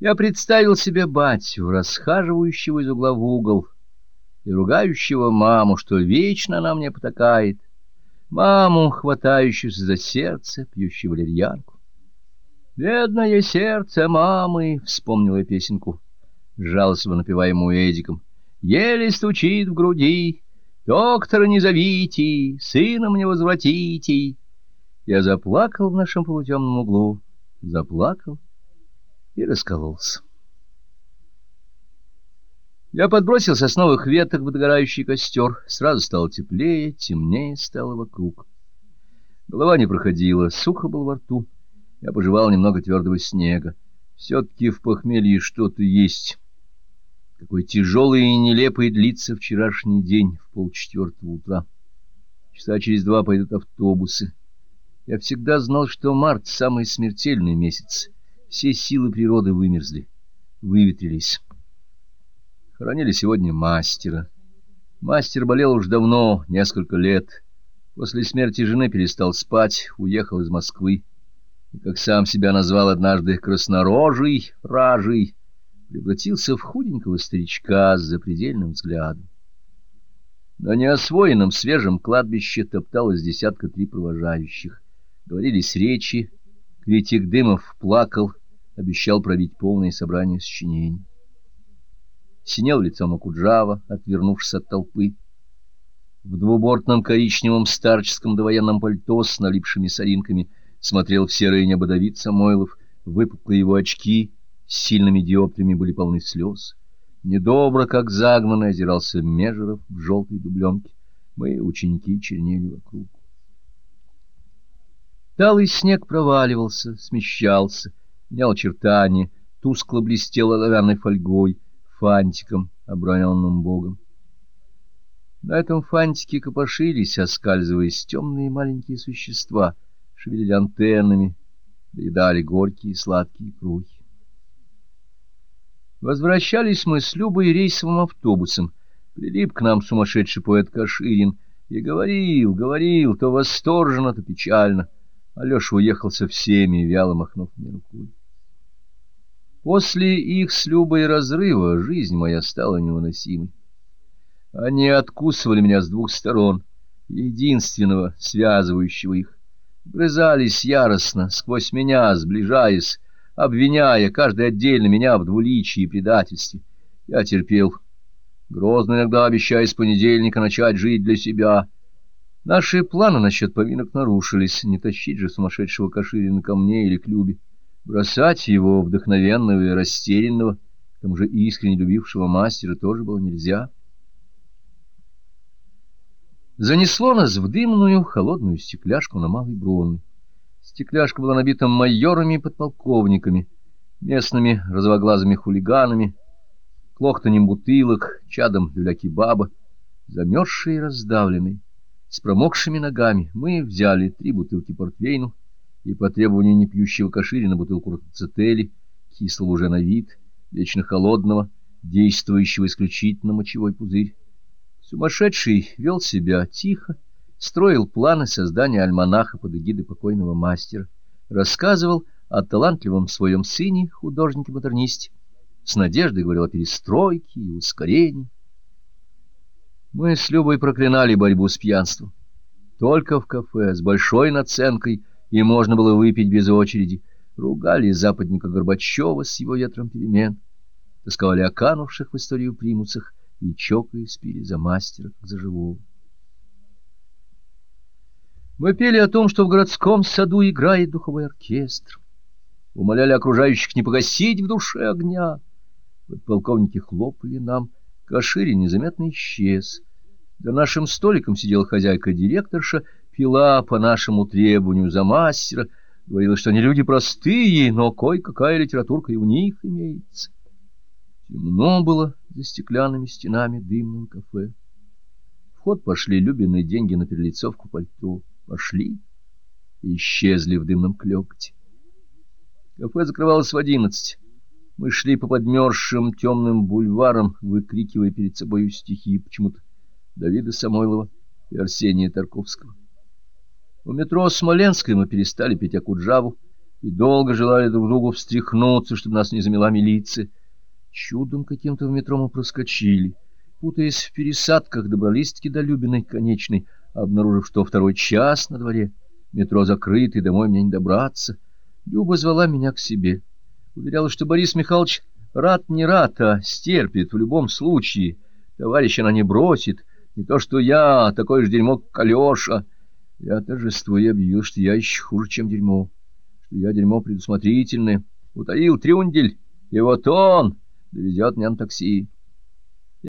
Я представил себе батю, расхаживающего из угла в угол, и ругающего маму, что вечно она мне потакает, маму, хватающуюся за сердце, пьющую валерьянку. «Бедное сердце мамы!» — вспомнила песенку, жалостливо напевая ему Эдиком. «Еле стучит в груди, доктора не зовите, сына мне возвратите». Я заплакал в нашем полутемном углу, заплакал и раскололся. Я подбросил сосновых веток в догорающий костер. Сразу стало теплее, темнее стало вокруг. Голова не проходила, сухо был во рту. Я пожевал немного твердого снега. Все-таки в похмелье что-то есть. Какой тяжелый и нелепый длится вчерашний день в полчетвертого утра. Часа через два пойдут автобусы. Я всегда знал, что март — самый смертельный месяц. Все силы природы вымерзли, выветрились. Хоронили сегодня мастера. Мастер болел уж давно, несколько лет. После смерти жены перестал спать, уехал из Москвы. И, как сам себя назвал однажды, краснорожий, ражий, превратился в худенького старичка с запредельным взглядом. На неосвоенном свежем кладбище топталось десятка три провожающих. Говорились речи, критик Дымов плакал, обещал пробить полное собрание сочинений. Синел лицом Акуджава, отвернувшись от толпы. В двубортном коричневом старческом довоенном пальто с налипшими соринками смотрел в серое небо Давид Самойлов, выпуклые его очки с сильными диоптриями были полны слез. Недобро, как загнанный, озирался Межеров в желтой дубленке. Мы, ученики, чернели вокруг. Талый снег проваливался, смещался, менял очертания, тускло блестел оловянной фольгой, фантиком, оброненным богом. На этом фантике копошились, оскальзываясь, темные маленькие существа, шевелили антеннами, доедали горькие сладкие крухи. Возвращались мы с Любой рейсовым автобусом. Прилип к нам сумасшедший поэт Каширин и говорил, говорил, то восторженно, то печально. Алеша уехал со всеми, вяло махнув мне рукой. После их с Любой разрыва жизнь моя стала невыносимой. Они откусывали меня с двух сторон, единственного, связывающего их. Грызались яростно, сквозь меня, сближаясь, обвиняя каждый отдельно меня в двуличии и предательстве. Я терпел, грозно иногда обещая с понедельника начать жить для себя. Наши планы насчет поминок нарушились, не тащить же сумасшедшего Каширина ко мне или к Любе. Бросать его, вдохновенного и растерянного, к тому же искренне любившего мастера, тоже было нельзя. Занесло нас в дымную, холодную стекляшку на Малой Бронной. Стекляшка была набита майорами и подполковниками, местными розовоглазыми хулиганами, клохтанем бутылок, чадом люляки-баба, замерзшие и раздавленные, с промокшими ногами. Мы взяли три бутылки портвейну, и по требованию непьющего Каширина бутылку рацетели, кислого уже на вид, вечно холодного, действующего исключительно мочевой пузырь. Сумасшедший вел себя тихо, строил планы создания альманаха под эгидой покойного мастера, рассказывал о талантливом своем сыне, художнике-модернисте, с надеждой говорил о перестройке и ускорении. Мы с Любой проклинали борьбу с пьянством. Только в кафе с большой наценкой и можно было выпить без очереди. Ругали западника Горбачева с его ветром перемен, тосковали о канувших в историю примусах и чокаясь пили за мастера, как за живого. Мы пели о том, что в городском саду играет духовой оркестр. Умоляли окружающих не погасить в душе огня. Подполковники хлопали нам. Кашири незаметно исчез. За нашим столиком сидела хозяйка-директорша пила по нашему требованию за мастера, говорила, что они люди простые, но кое-какая литературка и у них имеется. Темно было за стеклянными стенами дымного кафе. В ход пошли любимые деньги на перелицовку пальто. Пошли и исчезли в дымном клёкоте. Кафе закрывалось в одиннадцать. Мы шли по подмерзшим темным бульварам, выкрикивая перед собой стихи почему-то Давида Самойлова и Арсения Тарковского. У метро Смоленской мы перестали пить Акуджаву, и долго желали друг другу встряхнуться, чтобы нас не замела милиция. Чудом каким-то в метро мы проскочили. Путаясь в пересадках, добрались-таки до Любиной конечной, обнаружив, что второй час на дворе, метро закрыто, и домой мне не добраться. Люба звала меня к себе. Уверяла, что Борис Михайлович рад не рад, а стерпит в любом случае. Товарища она не бросит. Не то что я, а такое же дерьмо, как Алеша. Я торжествую объявил, что я еще хуже, чем дерьмо. Что я дерьмо предусмотрительное. Утаил трюндель, и вот он довезет меня на такси.